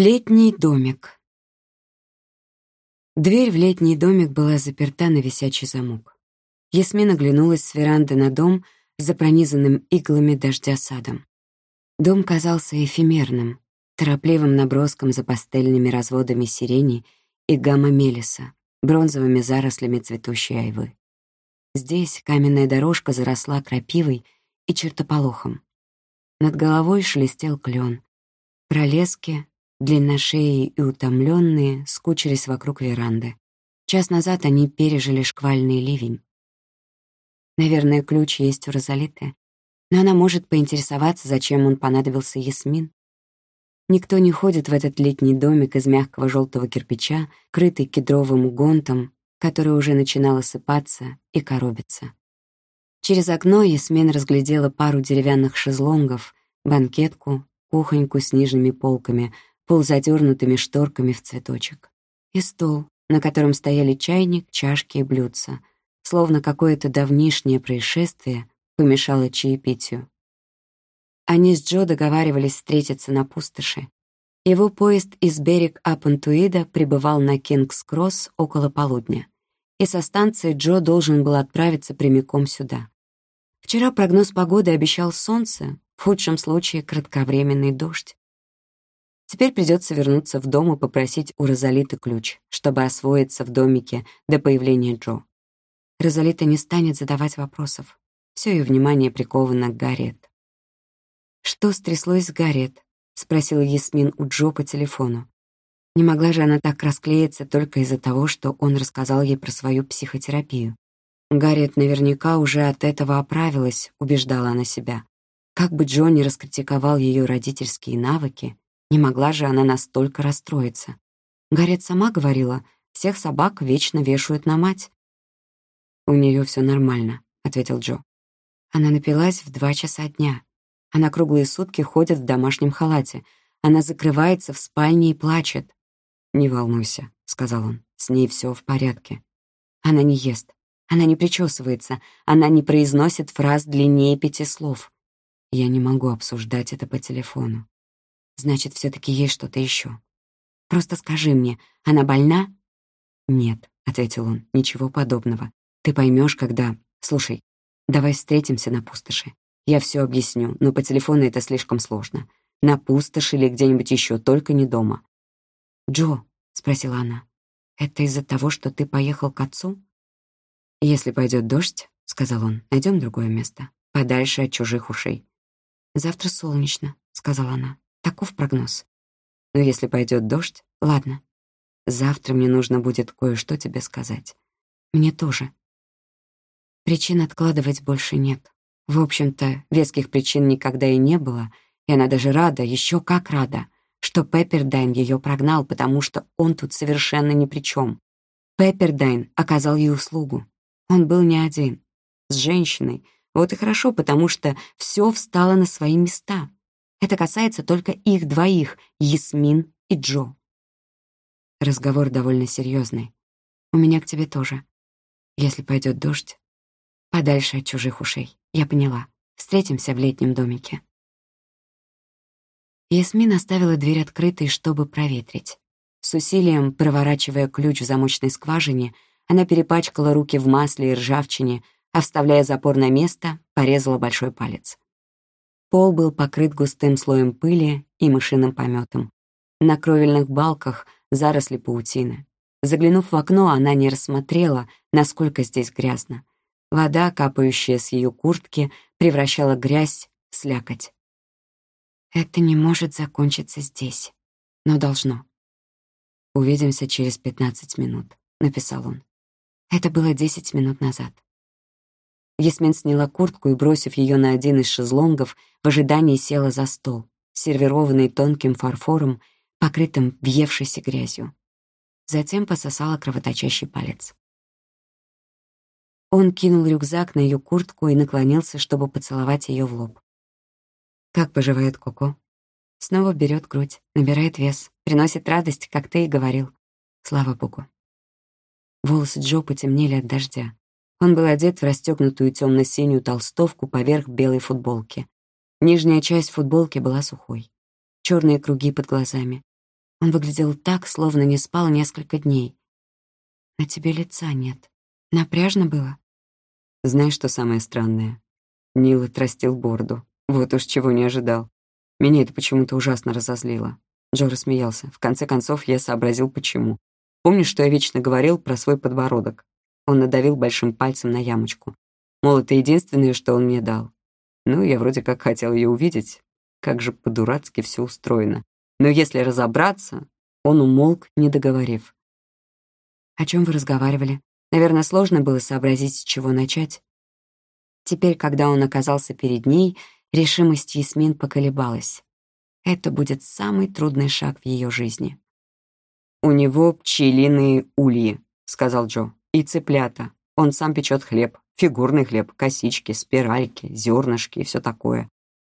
Летний домик. Дверь в летний домик была заперта на висячий замок. Ясмин оглянулась с веранды на дом за пронизанным иглами дождя садом. Дом казался эфемерным, торопливым наброском за пастельными разводами сирени и гамма-мелиса, бронзовыми зарослями цветущей айвы. Здесь каменная дорожка заросла крапивой и чертополохом. Над головой шелестел клен. Пролески, длинношеи и утомленные, скучились вокруг веранды. Час назад они пережили шквальный ливень. Наверное, ключ есть у Розалиты, но она может поинтересоваться, зачем он понадобился Ясмин. Никто не ходит в этот летний домик из мягкого желтого кирпича, крытый кедровым гонтом, который уже начинал осыпаться и коробиться. Через окно Ясмин разглядела пару деревянных шезлонгов, банкетку, кухоньку с нижними полками, полузадернутыми шторками в цветочек. И стол, на котором стояли чайник, чашки и блюдца, словно какое-то давнишнее происшествие помешало чаепитию. Они с Джо договаривались встретиться на пустоши. Его поезд из берег Апантуида прибывал на Кингс-Кросс около полудня, и со станции Джо должен был отправиться прямиком сюда. Вчера прогноз погоды обещал солнце, в худшем случае кратковременный дождь. Теперь придется вернуться в дом и попросить у Розалиты ключ, чтобы освоиться в домике до появления Джо. Розалита не станет задавать вопросов. Все ее внимание приковано к Гарриет. «Что стряслось с Гарриет?» — спросила Ясмин у Джо по телефону. Не могла же она так расклеиться только из-за того, что он рассказал ей про свою психотерапию. Гарриет наверняка уже от этого оправилась, убеждала она себя. Как бы Джонни раскритиковал ее родительские навыки, не могла же она настолько расстроиться. Гарриет сама говорила, всех собак вечно вешают на мать. «У нее все нормально», — ответил Джо. Она напилась в два часа дня. Она круглые сутки ходит в домашнем халате. Она закрывается в спальне и плачет. «Не волнуйся», — сказал он, — «с ней все в порядке». Она не ест, она не причесывается, она не произносит фраз длиннее пяти слов. Я не могу обсуждать это по телефону. Значит, все таки есть что-то еще. Просто скажи мне, она больна? Нет, — ответил он, — ничего подобного. Ты поймешь, когда... Слушай, давай встретимся на пустоши. Я все объясню, но по телефону это слишком сложно. На пустоши или где-нибудь еще, только не дома. «Джо», — спросила она, — «это из-за того, что ты поехал к отцу?» «Если пойдет дождь», — сказал он, — «найдем другое место, подальше от чужих ушей». «Завтра солнечно», — сказала она. «Таков прогноз». «Но если пойдет дождь, ладно. Завтра мне нужно будет кое-что тебе сказать. Мне тоже». Причин откладывать больше нет. В общем-то, веских причин никогда и не было, и она даже рада, еще как рада, что Пеппердайн ее прогнал, потому что он тут совершенно ни при чем. Пеппердайн оказал ей услугу. Он был не один, с женщиной. Вот и хорошо, потому что все встало на свои места. Это касается только их двоих, Ясмин и Джо. Разговор довольно серьезный. У меня к тебе тоже. Если пойдет дождь, подальше от чужих ушей. Я поняла. Встретимся в летнем домике. Ясмин оставила дверь открытой, чтобы проветрить. С усилием, проворачивая ключ в замочной скважине, она перепачкала руки в масле и ржавчине, а, вставляя запор на место, порезала большой палец. Пол был покрыт густым слоем пыли и мышиным пометом. На кровельных балках заросли паутины. Заглянув в окно, она не рассмотрела, насколько здесь грязно. Вода, капающая с ее куртки, превращала грязь в слякоть. «Это не может закончиться здесь, но должно». «Увидимся через пятнадцать минут», — написал он. Это было десять минут назад. Ясмин сняла куртку и, бросив ее на один из шезлонгов, в ожидании села за стол, сервированный тонким фарфором, покрытым въевшейся грязью. Затем пососала кровоточащий палец. Он кинул рюкзак на ее куртку и наклонился, чтобы поцеловать ее в лоб. «Как поживает Коко?» Снова берет грудь, набирает вес, приносит радость, как ты и говорил. Слава богу. Волосы Джо потемнели от дождя. Он был одет в расстегнутую темно-синюю толстовку поверх белой футболки. Нижняя часть футболки была сухой. Черные круги под глазами. Он выглядел так, словно не спал несколько дней. На тебе лица нет. Напряжно было? Знаешь, что самое странное? Нил отрастил бороду. Вот уж чего не ожидал. Меня это почему-то ужасно разозлило. Джо рассмеялся. В конце концов, я сообразил, почему. Помнишь, что я вечно говорил про свой подбородок? Он надавил большим пальцем на ямочку. Мол, это единственное, что он мне дал. Ну, я вроде как хотел ее увидеть. Как же по-дурацки все устроено. Но если разобраться, он умолк, не договорив. О чем вы разговаривали? Наверное, сложно было сообразить, с чего начать. Теперь, когда он оказался перед ней, решимость Ясмин поколебалась. Это будет самый трудный шаг в ее жизни. «У него пчелиные ульи», — сказал Джо, — «и цыплята. Он сам печет хлеб, фигурный хлеб, косички, спиральки, зернышки и все такое.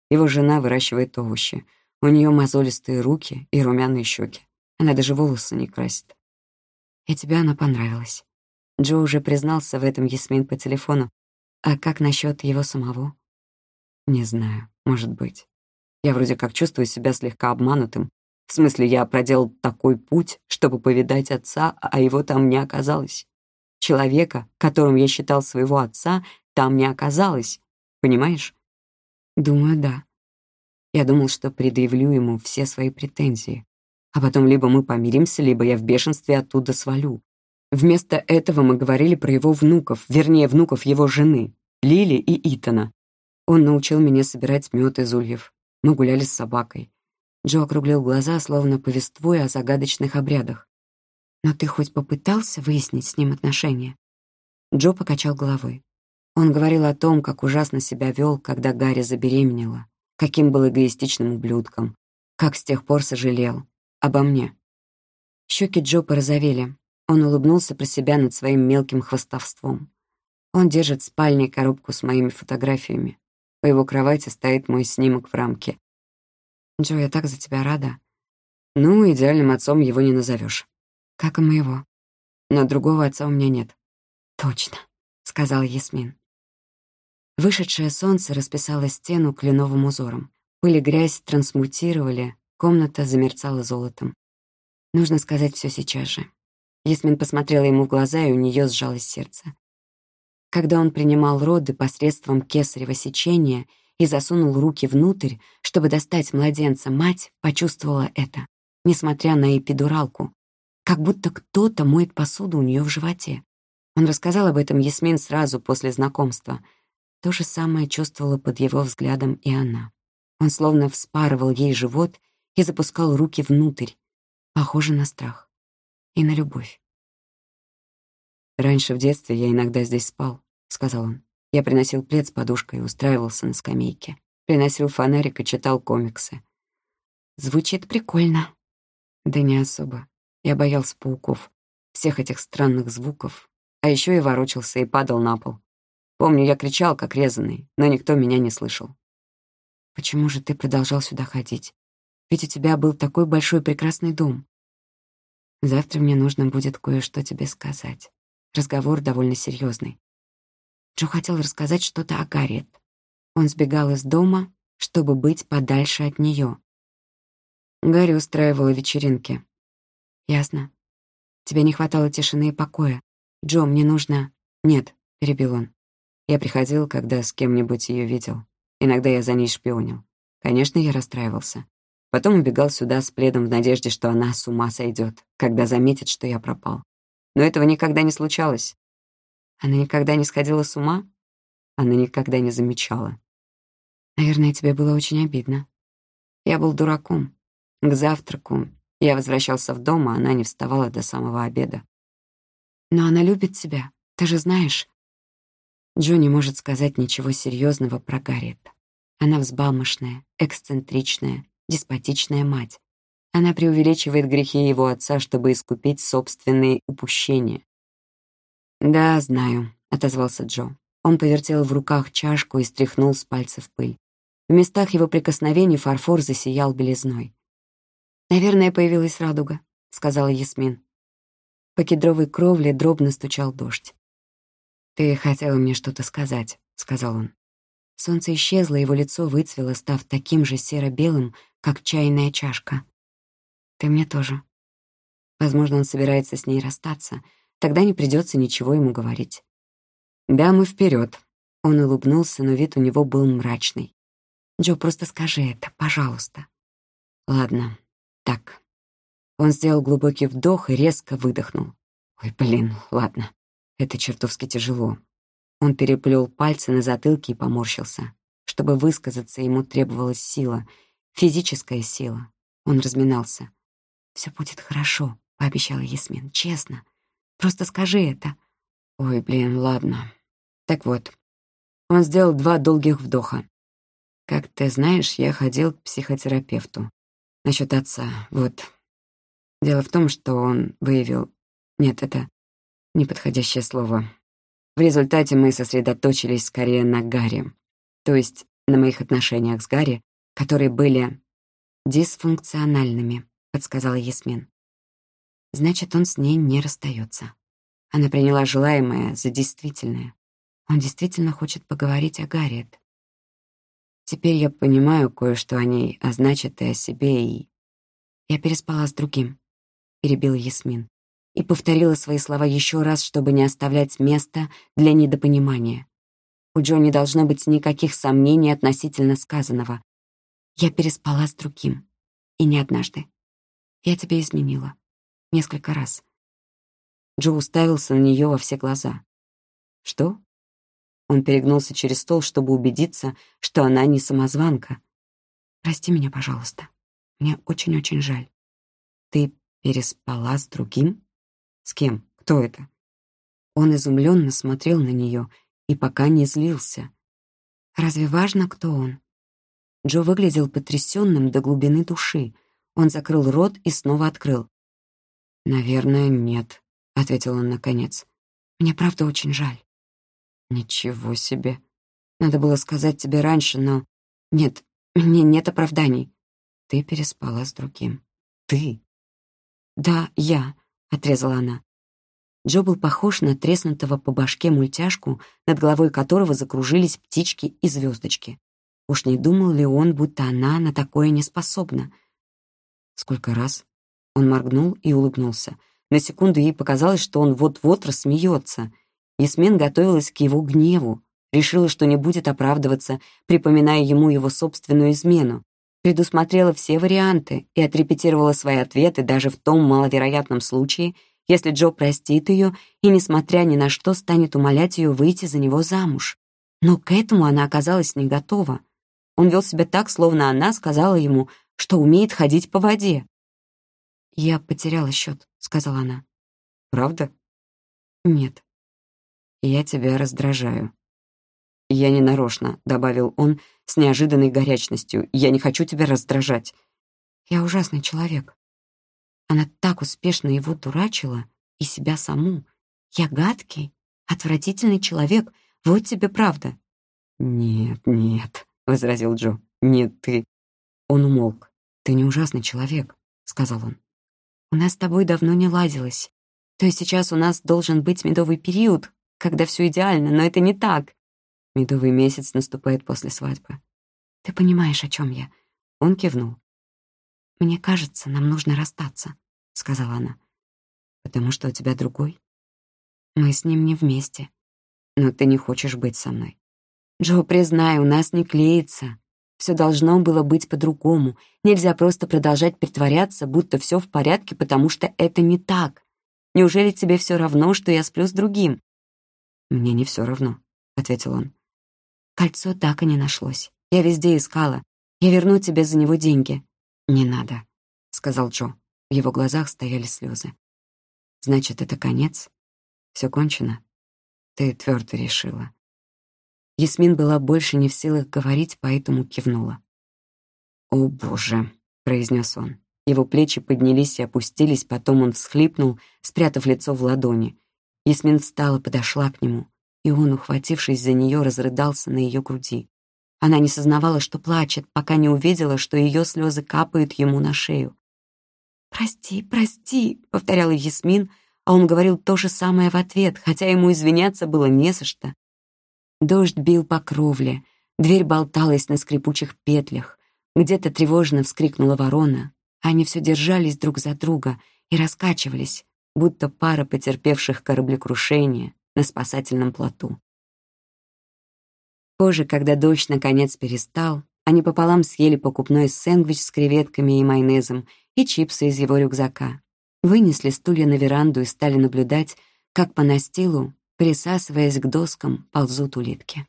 Его жена выращивает овощи. У нее мозолистые руки и румяные щеки. Она даже волосы не красит. И тебе она понравилась. Джо уже признался в этом Ясмин по телефону. А как насчет его самого? Не знаю, может быть. Я вроде как чувствую себя слегка обманутым. В смысле, я проделал такой путь, чтобы повидать отца, а его там не оказалось. Человека, которым я считал своего отца, там не оказалось. Понимаешь? Думаю, да. Я думал, что предъявлю ему все свои претензии. А потом либо мы помиримся, либо я в бешенстве оттуда свалю. Вместо этого мы говорили про его внуков, вернее, внуков его жены, Лили и Итана. Он научил меня собирать мед из ульев. Мы гуляли с собакой. Джо округлил глаза, словно повествуя о загадочных обрядах. «Но ты хоть попытался выяснить с ним отношения?» Джо покачал головой. Он говорил о том, как ужасно себя вел, когда Гарри забеременела, каким был эгоистичным ублюдком, как с тех пор сожалел. Обо мне. Щеки Джо порозовели. Он улыбнулся про себя над своим мелким хвостовством. Он держит в спальне коробку с моими фотографиями. У его кровати стоит мой снимок в рамке. Джо, я так за тебя рада. Ну, идеальным отцом его не назовешь. Как и моего. Но другого отца у меня нет. Точно, сказала Ясмин. Вышедшее солнце расписало стену кленовым узором. Пыль и грязь трансмутировали, комната замерцала золотом. Нужно сказать все сейчас же. Ясмин посмотрела ему в глаза, и у нее сжалось сердце. Когда он принимал роды посредством кесарево сечения и засунул руки внутрь, чтобы достать младенца, мать почувствовала это, несмотря на эпидуралку, как будто кто-то моет посуду у нее в животе. Он рассказал об этом Ясмин сразу после знакомства — то же самое чувствовала под его взглядом и она. Он словно вспарывал ей живот и запускал руки внутрь, похоже на страх и на любовь. «Раньше в детстве я иногда здесь спал», — сказал он. Я приносил плед с подушкой и устраивался на скамейке. Приносил фонарик и читал комиксы. Звучит прикольно. Да не особо. Я боялся пауков, всех этих странных звуков, а еще и ворочался и падал на пол. Помню, я кричал, как резанный, но никто меня не слышал. Почему же ты продолжал сюда ходить? Ведь у тебя был такой большой прекрасный дом. Завтра мне нужно будет кое-что тебе сказать. Разговор довольно серьезный. Джо хотел рассказать что-то о Гарриет. Он сбегал из дома, чтобы быть подальше от нее. Гарри устраивала вечеринки. Ясно. Тебе не хватало тишины и покоя. Джо, мне нужно... Нет, перебил он. Я приходил, когда с кем-нибудь ее видел. Иногда я за ней шпионил. Конечно, я расстраивался. Потом убегал сюда с пледом в надежде, что она с ума сойдет, когда заметит, что я пропал. Но этого никогда не случалось. Она никогда не сходила с ума? Она никогда не замечала. Наверное, тебе было очень обидно. Я был дураком. К завтраку я возвращался в дом, а она не вставала до самого обеда. Но она любит тебя, ты же знаешь. Джо не может сказать ничего серьезного про Гарриет. Она взбалмошная, эксцентричная, деспотичная мать. Она преувеличивает грехи его отца, чтобы искупить собственные упущения. «Да, знаю», — отозвался Джо. Он повертел в руках чашку и стряхнул с пальцев пыль. В местах его прикосновений фарфор засиял белизной. «Наверное, появилась радуга», — сказала Ясмин. По кедровой кровле дробно стучал дождь. «Ты хотела мне что-то сказать», — сказал он. Солнце исчезло, его лицо выцвело, став таким же серо-белым, как чайная чашка. Ты мне тоже. Возможно, он собирается с ней расстаться. Тогда не придется ничего ему говорить. Да, мы вперед. Он улыбнулся, но вид у него был мрачный. «Джо, просто скажи это, пожалуйста». «Ладно, так». Он сделал глубокий вдох и резко выдохнул. «Ой, блин, ладно. Это чертовски тяжело». Он переплел пальцы на затылке и поморщился. Чтобы высказаться, ему требовалась сила, физическая сила. Он разминался. «Всё будет хорошо», — пообещала Ясмин. «Честно. Просто скажи это». «Ой, блин, ладно. Так вот». Он сделал два долгих вдоха. Как ты знаешь, я ходил к психотерапевту. Насчет отца, вот. Дело в том, что он выявил... Нет, это неподходящее слово. В результате мы сосредоточились скорее на Гарри. То есть на моих отношениях с Гарри, которые были дисфункциональными, подсказала Ясмин. Значит, он с ней не расстается. Она приняла желаемое за действительное. Он действительно хочет поговорить о Гарриет. Теперь я понимаю кое-что о ней, а значит, и о себе, и... Я переспала с другим, — перебила Ясмин, и повторила свои слова еще раз, чтобы не оставлять места для недопонимания. У Джо не должно быть никаких сомнений относительно сказанного. Я переспала с другим. И не однажды. Я тебе изменила. Несколько раз. Джо уставился на нее во все глаза. «Что?» Он перегнулся через стол, чтобы убедиться, что она не самозванка. «Прости меня, пожалуйста. Мне очень-очень жаль. Ты переспала с другим? С кем? Кто это?» Он изумленно смотрел на нее и пока не злился. «Разве важно, кто он?» Джо выглядел потрясенным до глубины души. Он закрыл рот и снова открыл. «Наверное, нет», — ответил он наконец. «Мне правда очень жаль». Ничего себе. Надо было сказать тебе раньше, но... Нет, мне нет оправданий. Ты переспала с другим. Ты? Да, я, — отрезала она. Джо был похож на треснутого по башке мультяшку, над головой которого закружились птички и звездочки. Уж не думал ли он, будто она на такое не способна? Сколько раз? Он моргнул и улыбнулся. На секунду ей показалось, что он вот-вот рассмеется — Ясмин готовилась к его гневу, решила, что не будет оправдываться, припоминая ему его собственную измену, предусмотрела все варианты и отрепетировала свои ответы даже в том маловероятном случае, если Джо простит ее и, несмотря ни на что, станет умолять ее выйти за него замуж. Но к этому она оказалась не готова. Он вел себя так, словно она сказала ему, что умеет ходить по воде. «Я потеряла счет», — сказала она. «Правда?» «Нет». «Я тебя раздражаю». «Я не нарочно», — добавил он с неожиданной горячностью. «Я не хочу тебя раздражать». «Я ужасный человек». Она так успешно его дурачила, и себя саму. «Я гадкий, отвратительный человек, вот тебе правда». «Нет, нет», — возразил Джо. «Нет, ты...» Он умолк. «Ты не ужасный человек», — сказал он. «У нас с тобой давно не ладилось. То есть сейчас у нас должен быть медовый период, когда все идеально, но это не так. Медовый месяц наступает после свадьбы. Ты понимаешь, о чем я? Он кивнул. «Мне кажется, нам нужно расстаться», — сказала она. «Потому что у тебя другой?» «Мы с ним не вместе». «Но ты не хочешь быть со мной». «Джо, признай, у нас не клеится. Все должно было быть по-другому. Нельзя просто продолжать притворяться, будто все в порядке, потому что это не так. Неужели тебе все равно, что я сплю с другим? «Мне не все равно», — ответил он. «Кольцо так и не нашлось. Я везде искала. Я верну тебе за него деньги». «Не надо», — сказал Джо. В его глазах стояли слезы. «Значит, это конец? Все кончено? Ты твердо решила». Ясмин была больше не в силах говорить, поэтому кивнула. «О, Боже!» — произнес он. Его плечи поднялись и опустились, потом он всхлипнул, спрятав лицо в ладони. Ясмин встала, подошла к нему, и он, ухватившись за нее, разрыдался на ее груди. Она не сознавала, что плачет, пока не увидела, что ее слезы капают ему на шею. «Прости, прости», — повторяла Ясмин, а он говорил то же самое в ответ, хотя ему извиняться было не за что. Дождь бил по кровле, дверь болталась на скрипучих петлях, где-то тревожно вскрикнула ворона. Они все держались друг за друга и раскачивались, будто пара потерпевших кораблекрушение на спасательном плоту. Позже, когда дождь наконец перестал, они пополам съели покупной сэндвич с креветками и майонезом и чипсы из его рюкзака, вынесли стулья на веранду и стали наблюдать, как по настилу, присасываясь к доскам, ползут улитки.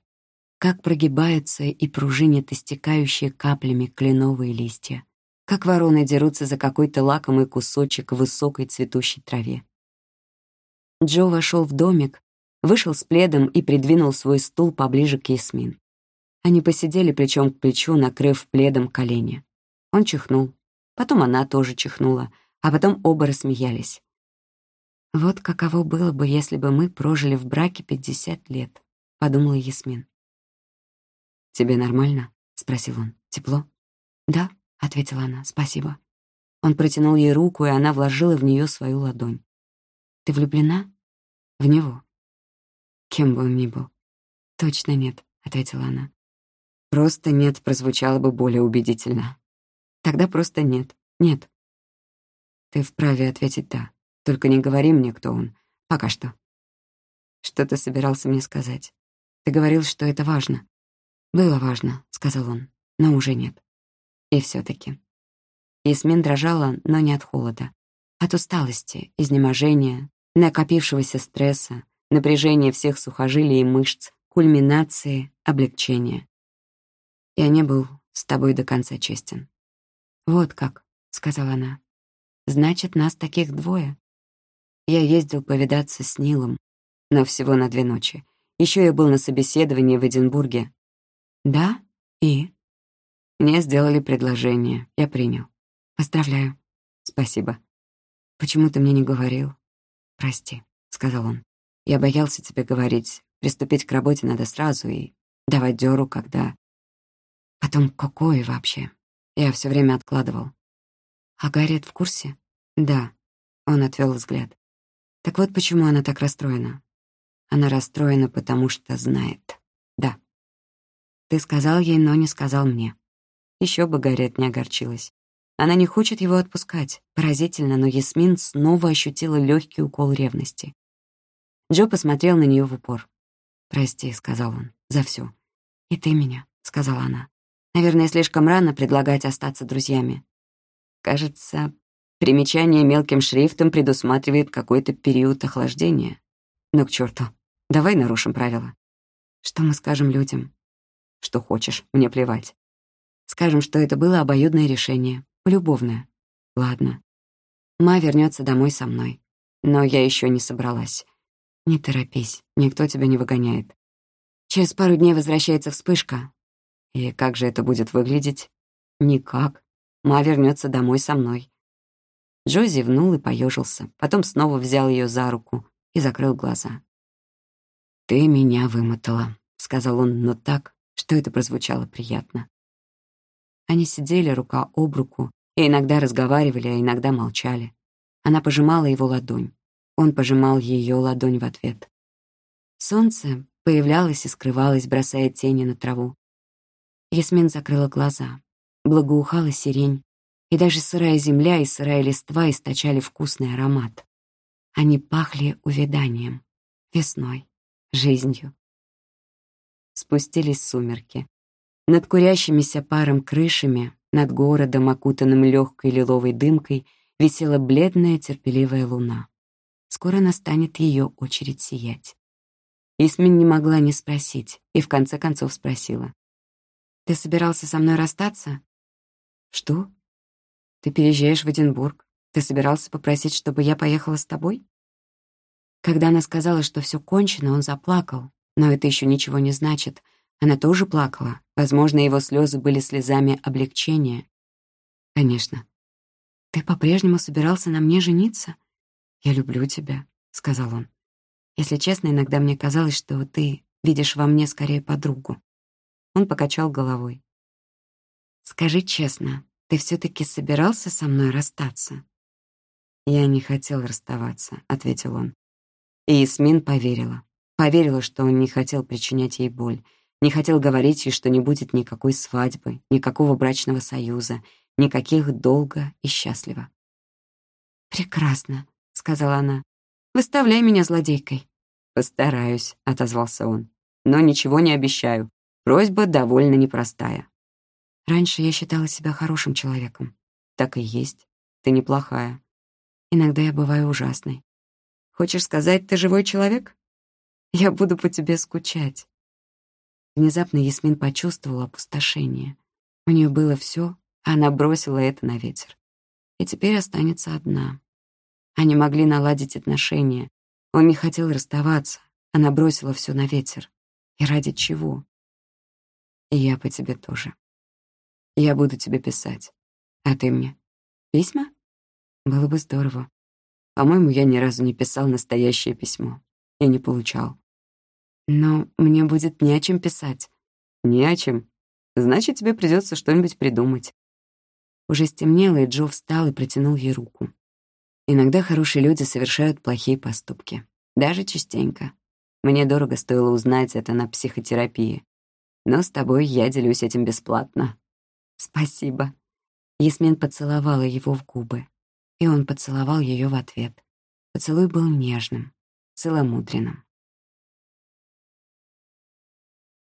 Как прогибаются и пружинят истекающие каплями кленовые листья. Как вороны дерутся за какой-то лакомый кусочек в высокой цветущей траве. Джо вошел в домик, вышел с пледом и придвинул свой стул поближе к Ясмин. Они посидели плечом к плечу, накрыв пледом колени. Он чихнул, потом она тоже чихнула, а потом оба рассмеялись. «Вот каково было бы, если бы мы прожили в браке 50 лет», — подумала Ясмин. «Тебе нормально?» — спросил он. «Тепло?» «Да», — ответила она, — «спасибо». Он протянул ей руку, и она вложила в нее свою ладонь. «Ты влюблена?» «В него». «Кем бы он ни был». «Точно нет», — ответила она. «Просто нет» прозвучало бы более убедительно. «Тогда просто нет. Нет». «Ты вправе ответить «да». Только не говори мне, кто он. Пока что. Что ты собирался мне сказать? Ты говорил, что это важно. Было важно, сказал он, но уже нет. И все таки Ясмин дрожала, но не от холода. От усталости, изнеможения, накопившегося стресса, напряжения всех сухожилий и мышц, кульминации, облегчения. Я не был с тобой до конца честен. «Вот как», — сказала она. «Значит, нас таких двое. Я ездил повидаться с Нилом, но всего на две ночи. Еще я был на собеседовании в Эдинбурге. Да? И? Мне сделали предложение. Я принял. Поздравляю. Спасибо. Почему ты мне не говорил? Прости, сказал он. Я боялся тебе говорить. Приступить к работе надо сразу и давать дёру, когда... Потом какое вообще? Я все время откладывал. А Гарриет в курсе? Да. Он отвел взгляд. Так вот почему она так расстроена. Она расстроена, потому что знает. Да. Ты сказал ей, но не сказал мне. Еще бы Гарриет не огорчилась. Она не хочет его отпускать. Поразительно, но Ясмин снова ощутила легкий укол ревности. Джо посмотрел на нее в упор. «Прости», — сказал он, — «за все. «И ты меня», — сказала она. «Наверное, слишком рано предлагать остаться друзьями». Кажется, Примечание мелким шрифтом предусматривает какой-то период охлаждения. Но к черту, давай нарушим правила. Что мы скажем людям? Что хочешь, мне плевать. Скажем, что это было обоюдное решение, полюбовное. Ладно. Ма вернется домой со мной. Но я еще не собралась. Не торопись, никто тебя не выгоняет. Через пару дней возвращается вспышка. И как же это будет выглядеть? Никак. Ма вернется домой со мной. Джо зевнул и поежился, потом снова взял ее за руку и закрыл глаза. «Ты меня вымотала», — сказал он, но так, что это прозвучало приятно. Они сидели рука об руку и иногда разговаривали, а иногда молчали. Она пожимала его ладонь. Он пожимал ее ладонь в ответ. Солнце появлялось и скрывалось, бросая тени на траву. Ясмин закрыла глаза. Благоухала сирень, и даже сырая земля и сырая листва источали вкусный аромат. Они пахли увяданием, весной, жизнью. Спустились сумерки. Над курящимися паром крышами, над городом, окутанным легкой лиловой дымкой, висела бледная терпеливая луна. Скоро настанет ее очередь сиять. Исмин не могла не спросить, и в конце концов спросила. «Ты собирался со мной расстаться?» «Что?» Ты переезжаешь в Эдинбург. Ты собирался попросить, чтобы я поехала с тобой?» Когда она сказала, что все кончено, он заплакал. Но это еще ничего не значит. Она тоже плакала. Возможно, его слезы были слезами облегчения. «Конечно. Ты по-прежнему собирался на мне жениться?» «Я люблю тебя», — сказал он. «Если честно, иногда мне казалось, что ты видишь во мне скорее подругу». Он покачал головой. «Скажи честно, ты все-таки собирался со мной расстаться?» «Я не хотел расставаться», — ответил он. И Ясмин поверила. Поверила, что он не хотел причинять ей боль, не хотел говорить ей, что не будет никакой свадьбы, никакого брачного союза, Никаких долго и счастливо. «Прекрасно», — сказала она. «Выставляй меня злодейкой». «Постараюсь», — отозвался он. «Но ничего не обещаю. Просьба довольно непростая». Раньше я считала себя хорошим человеком. Так и есть. Ты неплохая. Иногда я бываю ужасной. Хочешь сказать, ты живой человек? Я буду по тебе скучать. Внезапно Ясмин почувствовала опустошение. У нее было все, а она бросила это на ветер. И теперь останется одна. Они могли наладить отношения. Он не хотел расставаться. Она бросила все на ветер. И ради чего? И я по тебе тоже. Я буду тебе писать. А ты мне? Письма? Было бы здорово. По-моему, я ни разу не писал настоящее письмо. И не получал. Но мне будет не о чем писать. Не о чем. Значит, тебе придется что-нибудь придумать. Уже стемнело, и Джо встал и протянул ей руку. Иногда хорошие люди совершают плохие поступки. Даже частенько. Мне дорого стоило узнать это на психотерапии. Но с тобой я делюсь этим бесплатно. Спасибо. Ясмин поцеловала его в губы, и он поцеловал ее в ответ. Поцелуй был нежным, целомудренным.